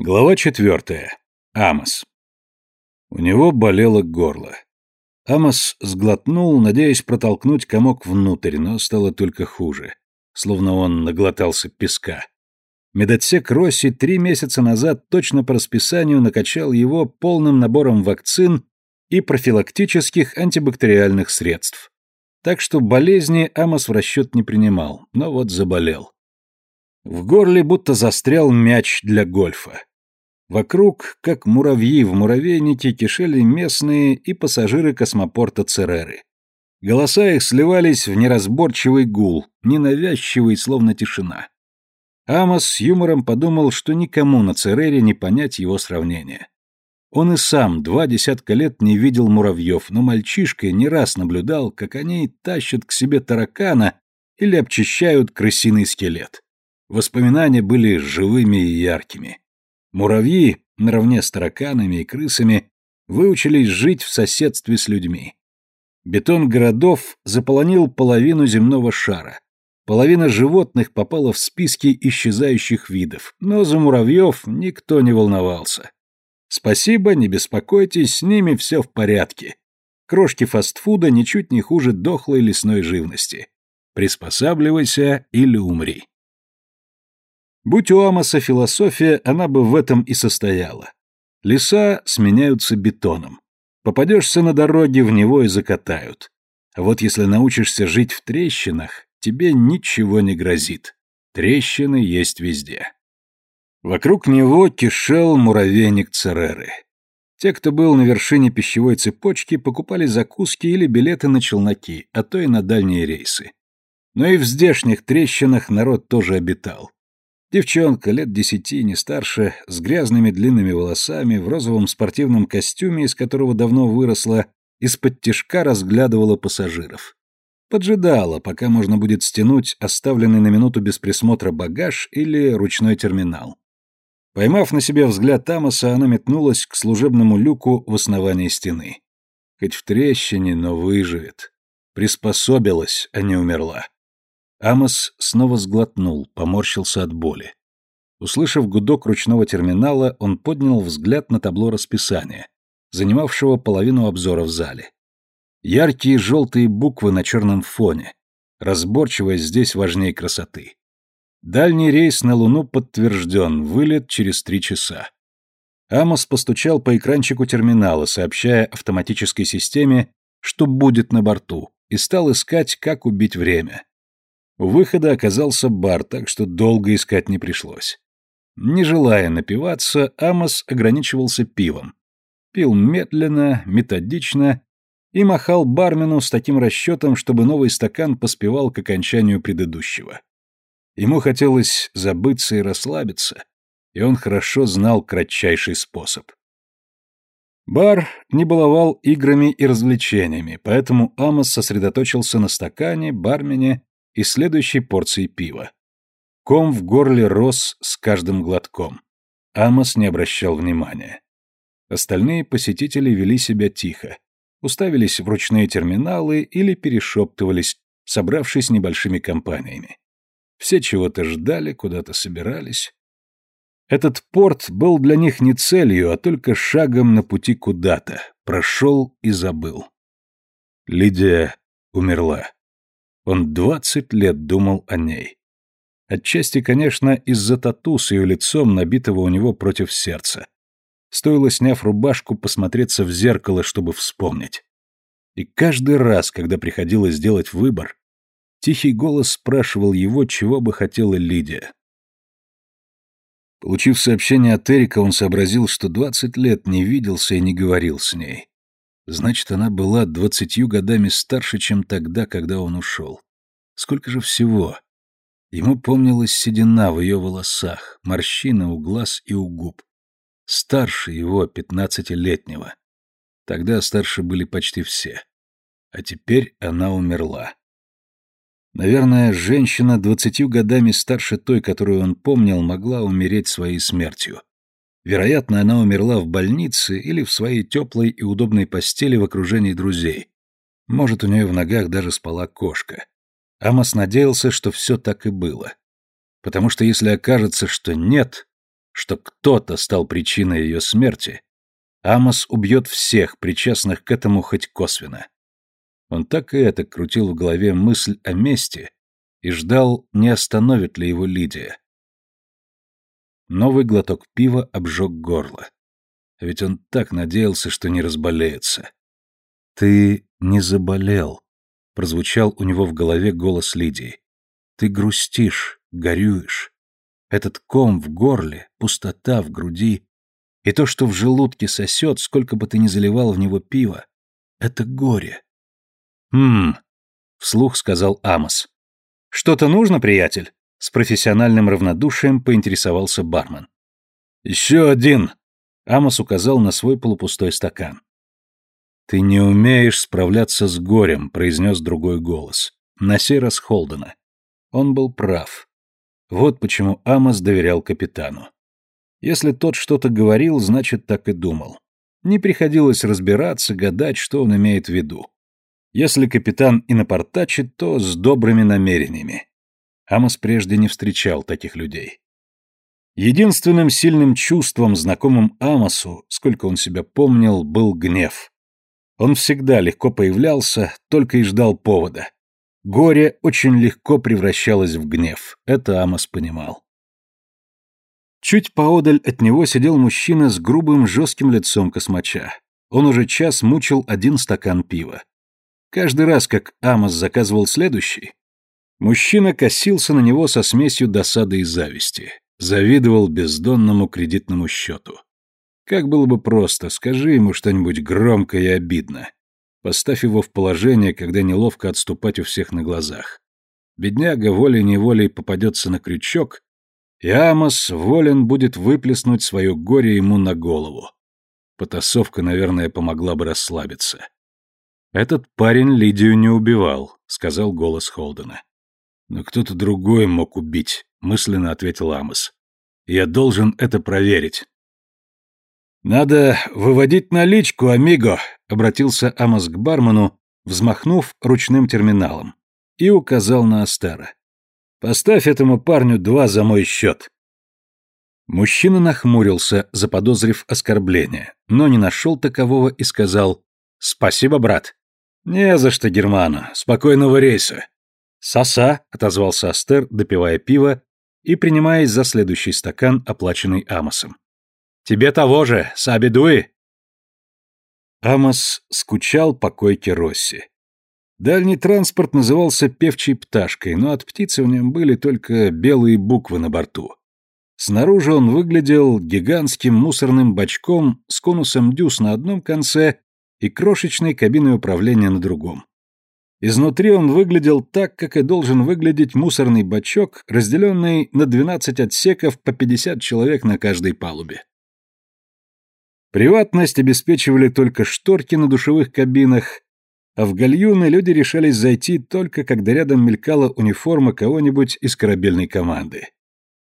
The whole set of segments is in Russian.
Глава четвертая. Амос. У него болело горло. Амос сглотнул, надеясь протолкнуть комок внутрь, но стало только хуже. Словно он наглотался песка. Медотсек Росси три месяца назад точно по расписанию накачал его полным набором вакцин и профилактических антибактериальных средств. Так что болезни Амос в расчет не принимал, но вот заболел. В горле будто застрял мяч для гольфа. Вокруг, как муравьи в муравейнике, кишели местные и пассажиры космопорта Цереры. Голоса их сливались в неразборчивый гул, ненавязчивый, словно тишина. Амос с юмором подумал, что никому на Церере не понять его сравнения. Он и сам два десятка лет не видел муравьев, но мальчишкой не раз наблюдал, как они тащат к себе таракана или обчищают крысиный скелет. Воспоминания были живыми и яркими. Муравьи, наравне с тараканами и крысами, выучились жить в соседстве с людьми. Бетон городов заполонил половину земного шара. Половина животных попала в списки исчезающих видов, но за муравьев никто не волновался. Спасибо, не беспокойтесь, с ними все в порядке. Крошки фастфуда ничуть не хуже дохлой лесной живности. Приспосабливайся или умри. Будь у Амоса философия, она бы в этом и состояла. Леса сменяются бетоном. Попадешься на дороге, в него и закатают. А вот если научишься жить в трещинах, тебе ничего не грозит. Трещины есть везде. Вокруг него кишел муравейник Цереры. Те, кто был на вершине пищевой цепочки, покупали закуски или билеты на челноки, а то и на дальние рейсы. Но и в здешних трещинах народ тоже обитал. Девчонка, лет десяти, не старше, с грязными длинными волосами, в розовом спортивном костюме, из которого давно выросла, из-под тишка разглядывала пассажиров. Поджидала, пока можно будет стянуть оставленный на минуту без присмотра багаж или ручной терминал. Поймав на себе взгляд Тамаса, она метнулась к служебному люку в основании стены. Хоть в трещине, но выживет. Приспособилась, а не умерла. Амос снова сглотнул, поморщился от боли. Услышав гудок ручного терминала, он поднял взгляд на табло расписания, занимавшего половину обзора в зале. Яркие желтые буквы на черном фоне. Разборчивость здесь важнее красоты. Дальний рейс на Луну подтвержден, вылет через три часа. Амос постучал по экранчику терминала, сообщая автоматической системе, что будет на борту, и стал искать, как убить время. У выхода оказался бар, так что долго искать не пришлось. Не желая напиваться, Амос ограничивался пивом. Пил медленно, методично и махал бармену с таким расчетом, чтобы новый стакан поспевал к окончанию предыдущего. Ему хотелось забыться и расслабиться, и он хорошо знал кратчайший способ. Бар не баловал играми и развлечениями, поэтому Амос сосредоточился на стакане, бармене и следующей порции пива. Ком в горле рос с каждым глотком. Амос не обращал внимания. Остальные посетители вели себя тихо, уставились в ручные терминалы или перешептывались, собравшись небольшими компаниями. Все чего-то ждали, куда-то собирались. Этот порт был для них не целью, а только шагом на пути куда-то. Прошел и забыл. Лидия умерла. Он двадцать лет думал о ней. Отчасти, конечно, из-за тату с ее лицом, набитого у него против сердца. Стоило, сняв рубашку, посмотреться в зеркало, чтобы вспомнить. И каждый раз, когда приходилось сделать выбор, тихий голос спрашивал его, чего бы хотела Лидия. Получив сообщение от Эрика, он сообразил, что двадцать лет не виделся и не говорил с ней. Значит, она была двадцатью годами старше, чем тогда, когда он ушел. Сколько же всего? Ему помнилась седина в ее волосах, морщина у глаз и у губ. Старше его, пятнадцатилетнего. Тогда старше были почти все. А теперь она умерла. Наверное, женщина двадцатью годами старше той, которую он помнил, могла умереть своей смертью. Вероятно, она умерла в больнице или в своей теплой и удобной постели в окружении друзей. Может, у нее в ногах даже спала кошка. Амос надеялся, что все так и было. Потому что если окажется, что нет, что кто-то стал причиной ее смерти, Амос убьет всех, причастных к этому хоть косвенно. Он так и это крутил в голове мысль о мести и ждал, не остановит ли его Лидия. Новый глоток пива обжег горло. Ведь он так надеялся, что не разболеется. «Ты не заболел», — прозвучал у него в голове голос Лидии. «Ты грустишь, горюешь. Этот ком в горле, пустота в груди и то, что в желудке сосет, сколько бы ты ни заливал в него пива, это горе». «Хм», — вслух сказал Амос. «Что-то нужно, приятель?» С профессиональным равнодушием поинтересовался бармен. «Еще один!» Амос указал на свой полупустой стакан. «Ты не умеешь справляться с горем», — произнес другой голос. На сей раз Холдена. Он был прав. Вот почему Амос доверял капитану. Если тот что-то говорил, значит, так и думал. Не приходилось разбираться, гадать, что он имеет в виду. Если капитан и напортачит, то с добрыми намерениями. Амос прежде не встречал таких людей. Единственным сильным чувством, знакомым Амосу, сколько он себя помнил, был гнев. Он всегда легко появлялся, только и ждал повода. Горе очень легко превращалось в гнев, это Амос понимал. Чуть поодаль от него сидел мужчина с грубым жестким лицом космача. Он уже час мучил один стакан пива. Каждый раз, как Амос заказывал следующий, мужчина косился на него со смесью досады и зависти, завидовал бездонному кредитному счету. Как было бы просто, скажи ему что-нибудь громкое и обидно. Поставь его в положение, когда неловко отступать у всех на глазах. Бедняга волей-неволей попадется на крючок, и Амос волен будет выплеснуть свое горе ему на голову. Потасовка, наверное, помогла бы расслабиться. «Этот парень Лидию не убивал», — сказал голос Холдена. «Но кто-то другой мог убить», — мысленно ответил Амос. «Я должен это проверить». «Надо выводить наличку, амиго», — обратился Амос к бармену, взмахнув ручным терминалом, и указал на Астара. «Поставь этому парню два за мой счет». Мужчина нахмурился, заподозрив оскорбление, но не нашел такового и сказал «Спасибо, брат». «Не за что, Германа. Спокойного рейса». «Соса», — отозвался Астер, допивая пиво и принимаясь за следующий стакан, оплаченный Амосом. Тебе того же, Сабидуи!» Амос скучал по койке Росси. Дальний транспорт назывался певчей пташкой, но от птицы в нем были только белые буквы на борту. Снаружи он выглядел гигантским мусорным бачком с конусом дюз на одном конце и крошечной кабиной управления на другом. Изнутри он выглядел так, как и должен выглядеть мусорный бачок, разделенный на 12 отсеков по 50 человек на каждой палубе. Приватность обеспечивали только шторки на душевых кабинах, а в гальюны люди решались зайти только когда рядом мелькала униформа кого-нибудь из корабельной команды.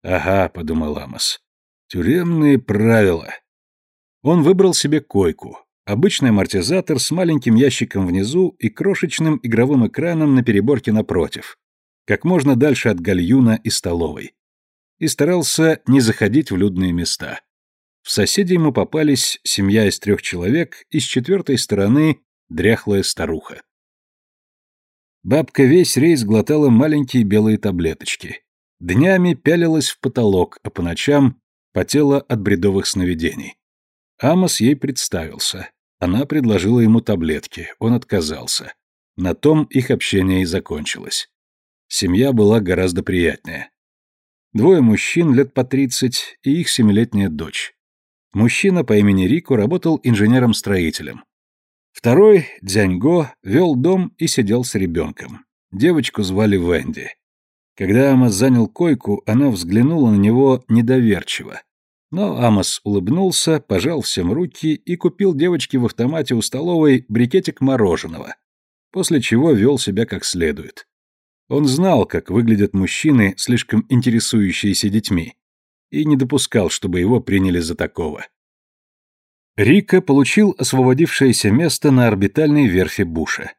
«Ага», — подумал Амос, — «тюремные правила». Он выбрал себе койку, обычный амортизатор с маленьким ящиком внизу и крошечным игровым экраном на переборке напротив, как можно дальше от гальюна и столовой. И старался не заходить в людные места. В соседи ему попались семья из трех человек и с четвертой стороны дряхлая старуха. Бабка весь рейс глотала маленькие белые таблеточки. Днями пялилась в потолок, а по ночам потела от бредовых сновидений. Амос ей представился. Она предложила ему таблетки, он отказался. На том их общение и закончилось. Семья была гораздо приятнее. Двое мужчин лет по тридцать и их семилетняя дочь. Мужчина по имени Рико работал инженером-строителем. Второй, Дзяньго, вел дом и сидел с ребенком. Девочку звали Венди. Когда Амос занял койку, она взглянула на него недоверчиво. Но Амос улыбнулся, пожал всем руки и купил девочке в автомате у столовой брикетик мороженого, после чего вел себя как следует. Он знал, как выглядят мужчины, слишком интересующиеся детьми, и не допускал, чтобы его приняли за такого. Рика получил освободившееся место на орбитальной верфи Буша.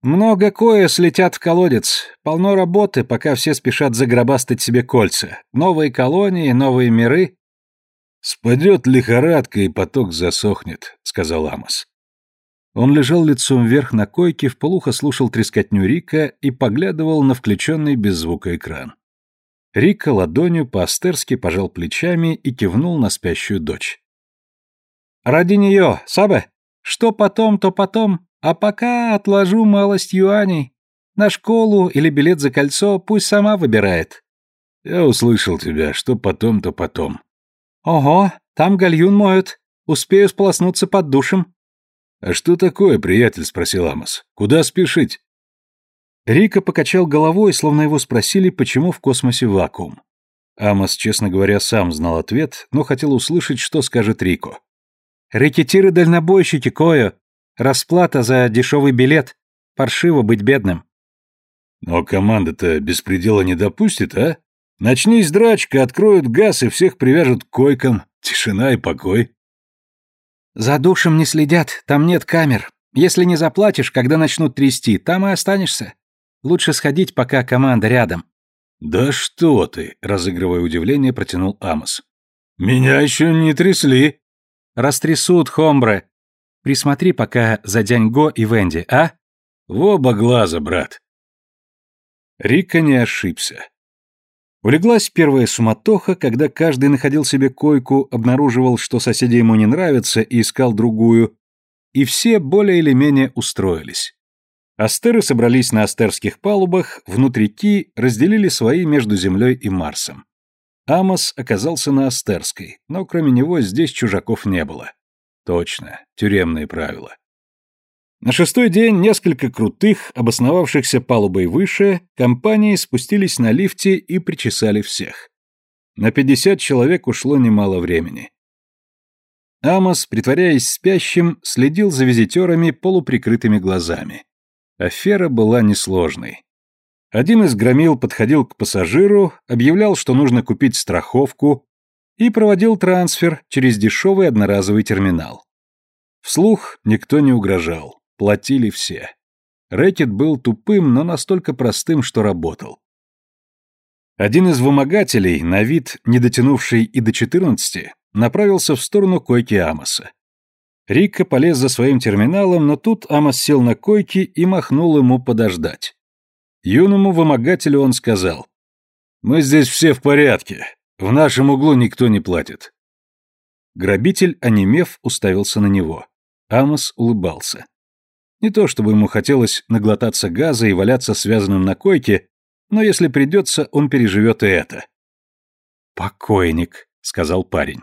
«Много кое слетят в колодец. Полно работы, пока все спешат загробастать себе кольца. Новые колонии, новые миры. «Спадет лихорадка, и поток засохнет», — сказал Амос. Он лежал лицом вверх на койке, вполуха слушал трескотню Рика и поглядывал на включенный без звука экран. Рика ладонью по-астерски пожал плечами и кивнул на спящую дочь. «Ради нее, Сабе, что потом, то потом, а пока отложу малость юаней. На школу или билет за кольцо пусть сама выбирает». «Я услышал тебя, что потом, то потом». «Ого, там гальюн моют. Успею сполоснуться под душем». «А что такое, приятель?» — спросил Амос. «Куда спешить?» Рика покачал головой, словно его спросили, почему в космосе вакуум. Амос, честно говоря, сам знал ответ, но хотел услышать, что скажет Рико. «Рэкетиры-дальнобойщики, Кое! Расплата за дешевый билет. Паршиво быть бедным». «Но команда-то беспредела не допустит, а? Начнись драчка, откроют газ и всех привяжут к койкам. Тишина и покой». «За душем не следят, там нет камер. Если не заплатишь, когда начнут трясти, там и останешься. Лучше сходить, пока команда рядом». «Да что ты!» — разыгрывая удивление, протянул Амос. «Меня еще не трясли!» «Растрясут, Хомбре. Присмотри пока за Дяньго и Венди, а?» «В оба глаза, брат!» Рика не ошибся. Улеглась первая суматоха, когда каждый находил себе койку, обнаруживал, что соседи ему не нравятся, и искал другую, и все более или менее устроились. Астеры собрались на астерских палубах, внутрики разделили свои между Землей и Марсом. Амос оказался на Астерской, но кроме него здесь чужаков не было. Точно, тюремные правила. На шестой день несколько крутых, обосновавшихся палубой выше, компании спустились на лифте и причесали всех. На пятьдесят человек ушло немало времени. Амос, притворяясь спящим, следил за визитерами полуприкрытыми глазами. Афера была несложной. Один из громил подходил к пассажиру, объявлял, что нужно купить страховку, и проводил трансфер через дешевый одноразовый терминал. Вслух никто не угрожал. Платили все. Рэкет был тупым, но настолько простым, что работал. Один из вымогателей, на вид не дотянувший и до 14, направился в сторону койки Амоса. Рикка полез за своим терминалом, но тут Амос сел на койке и махнул ему подождать. Юному вымогателю он сказал, «Мы здесь все в порядке. В нашем углу никто не платит». Грабитель, онемев, уставился на него. Амос улыбался. Не то чтобы ему хотелось наглотаться газа и валяться связанным на койке, но если придется, он переживет и это. «Покойник», — сказал парень.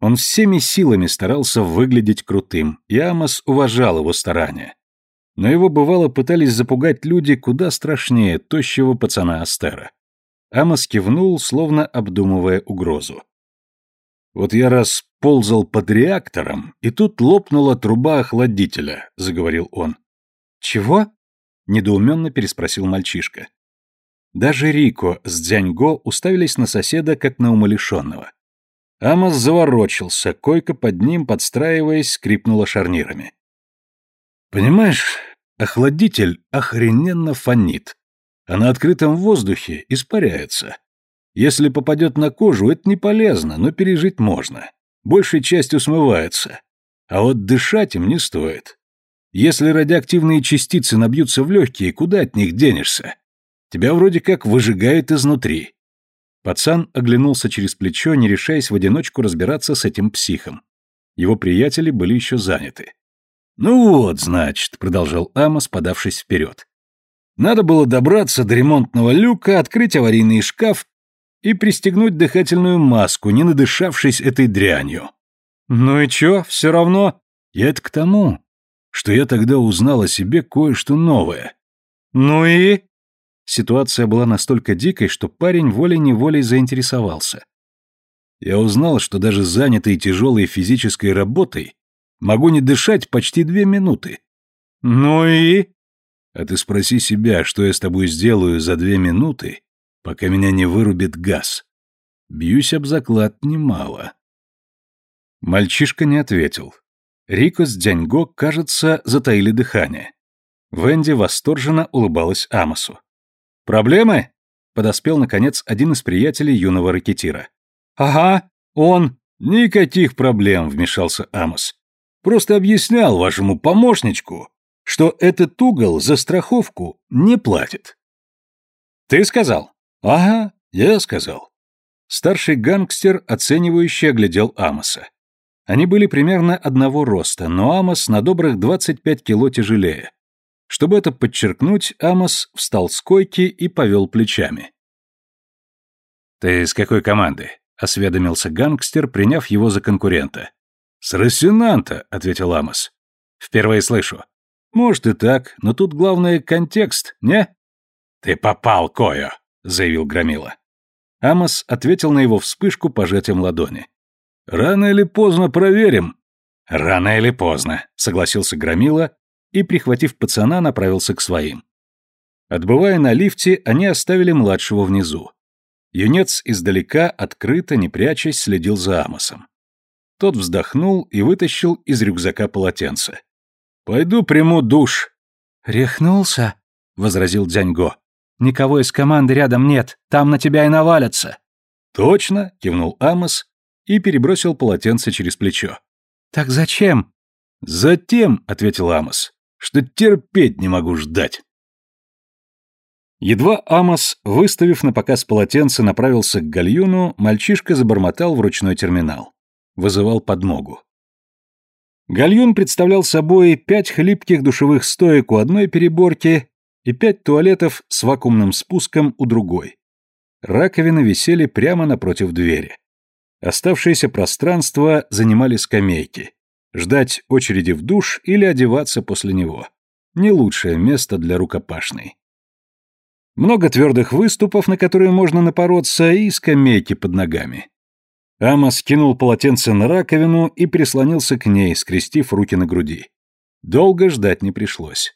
Он всеми силами старался выглядеть крутым, и Амос уважал его старания. Но его бывало пытались запугать люди куда страшнее тощего пацана Астера. Амос кивнул, словно обдумывая угрозу. «Вот я раз ползал под реактором, и тут лопнула труба охладителя», — заговорил он. «Чего?» — недоуменно переспросил мальчишка. Даже Рико с Дзяньго уставились на соседа, как на умалишенного. Амос заворочился, койка под ним, подстраиваясь, скрипнула шарнирами. «Понимаешь, охладитель охрененно фонит, а на открытом воздухе испаряется. Если попадет на кожу, это не полезно, но пережить можно. Большей частью смывается. А вот дышать им не стоит. Если радиоактивные частицы набьются в легкие, куда от них денешься? Тебя вроде как выжигает изнутри. Пацан оглянулся через плечо, не решаясь в одиночку разбираться с этим психом. Его приятели были еще заняты. «Ну вот, значит», — продолжал Амос, подавшись вперед. «Надо было добраться до ремонтного люка, открыть аварийный шкаф и пристегнуть дыхательную маску, не надышавшись этой дрянью. Ну и чё, все равно? Я это к тому, что я тогда узнал о себе кое-что новое. Ну и? Ситуация была настолько дикой, что парень волей-неволей заинтересовался. Я узнал, что даже занятый тяжелой физической работой могу не дышать почти две минуты. Ну и? А ты спроси себя, что я с тобой сделаю за две минуты, пока меня не вырубит газ. Бьюсь об заклад немало. Мальчишка не ответил. Рико с Дяньго, кажется, затаили дыхание. Венди восторженно улыбалась Амосу. «Проблемы?» — подоспел, наконец, один из приятелей юного ракетира. «Ага, он! Никаких проблем, вмешался Амос. Просто объяснял вашему помощничку, что этот угол за страховку не платит. Ты сказал? Ага, я сказал. Старший гангстер, оценивающе оглядел Амоса. Они были примерно одного роста, но Амос на добрых 25 кило тяжелее. Чтобы это подчеркнуть, Амос встал с койки и повел плечами. «Ты с какой команды?» — осведомился гангстер, приняв его за конкурента. «С Рассенанта», — ответил Амос. «Впервые слышу». «Может и так, но тут главное контекст, не?» «Ты попал, Кою», — заявил Громила. Амос ответил на его вспышку пожатием ладони. Рано или поздно проверим. Рано или поздно, согласился Громила и, прихватив пацана, направился к своим. Отбывая на лифте, они оставили младшего внизу. Юнец издалека, открыто, не прячась, следил за Амосом. Тот вздохнул и вытащил из рюкзака полотенце. «Пойду приму душ». «Рехнулся?» — возразил Дзяньго. «Никого из команды рядом нет, там на тебя и навалятся». «Точно?» — кивнул Амос и перебросил полотенце через плечо. «Так зачем?» «Затем», — ответил Амос, — «что терпеть не могу ждать». Едва Амос, выставив на показ полотенце, направился к гальюну, мальчишка забормотал в ручной терминал. Вызывал подмогу. Гальюн представлял собой пять хлипких душевых стоек у одной переборки и пять туалетов с вакуумным спуском у другой. Раковины висели прямо напротив двери. Оставшееся пространство занимали скамейки. Ждать очереди в душ или одеваться после него. Не лучшее место для рукопашной. Много твердых выступов, на которые можно напороться, и скамейки под ногами. Амос кинул полотенце на раковину и прислонился к ней, скрестив руки на груди. Долго ждать не пришлось.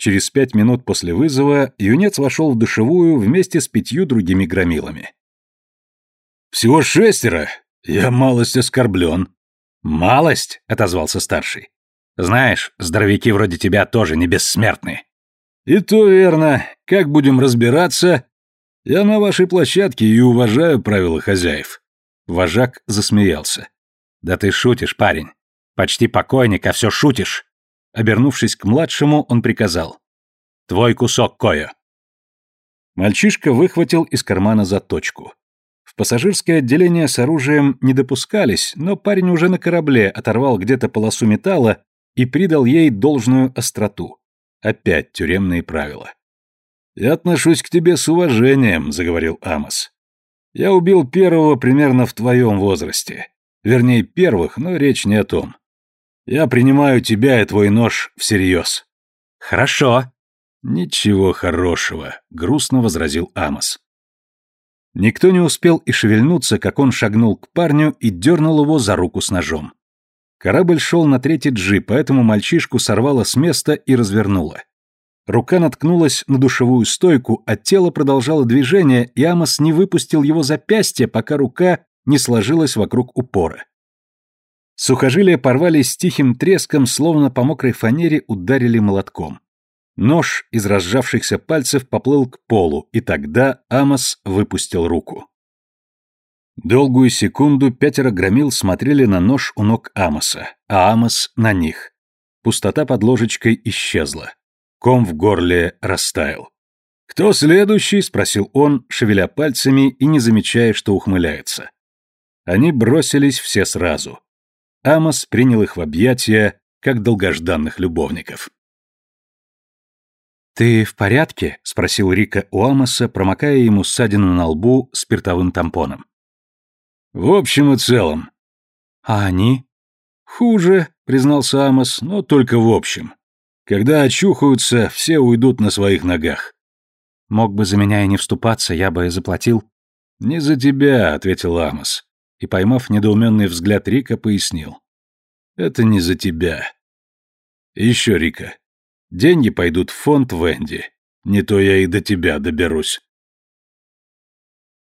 Через пять минут после вызова юнец вошел в душевую вместе с пятью другими громилами. «Всего шестеро? Я малость оскорблен». «Малость?» — отозвался старший. «Знаешь, здоровяки вроде тебя тоже не бессмертны». «И то верно. Как будем разбираться? Я на вашей площадке и уважаю правила хозяев». Вожак засмеялся. «Да ты шутишь, парень. Почти покойник, а все шутишь». Обернувшись к младшему, он приказал. «Твой кусок, Коя». Мальчишка выхватил из кармана заточку. В пассажирское отделение с оружием не допускались, но парень уже на корабле оторвал где-то полосу металла и придал ей должную остроту. Опять тюремные правила. «Я отношусь к тебе с уважением», — заговорил Амос. «Я убил первого примерно в твоем возрасте. Вернее, первых, но речь не о том. Я принимаю тебя и твой нож всерьез». «Хорошо». «Ничего хорошего», — грустно возразил Амос. Никто не успел и шевельнуться, как он шагнул к парню и дернул его за руку с ножом. Корабль шел на третий джип, поэтому мальчишку сорвало с места и развернуло. Рука наткнулась на душевую стойку, а тело продолжало движение, и Амос не выпустил его запястье, пока рука не сложилась вокруг упора. Сухожилия порвались с тихим треском, словно по мокрой фанере ударили молотком. Нож из разжавшихся пальцев поплыл к полу, и тогда Амос выпустил руку. Долгую секунду пятеро громил смотрели на нож у ног Амоса, а Амос на них. Пустота под ложечкой исчезла. Ком в горле растаял. «Кто следующий?» — спросил он, шевеля пальцами и не замечая, что ухмыляется. Они бросились все сразу. Амос принял их в объятия, как долгожданных любовников. «Ты в порядке?» — спросил Рика у Амоса, промокая ему ссадину на лбу спиртовым тампоном. «В общем и целом». «А они?» «Хуже», — признался Амос, — «но только в общем. Когда очухаются, все уйдут на своих ногах». «Мог бы за меня и не вступаться, я бы и заплатил». «Не за тебя», — ответил Амос, и, поймав недоуменный взгляд Рика, пояснил. «Это не за тебя». «Еще, Рика, Деньги пойдут в фонд Венди. Не то я и до тебя доберусь.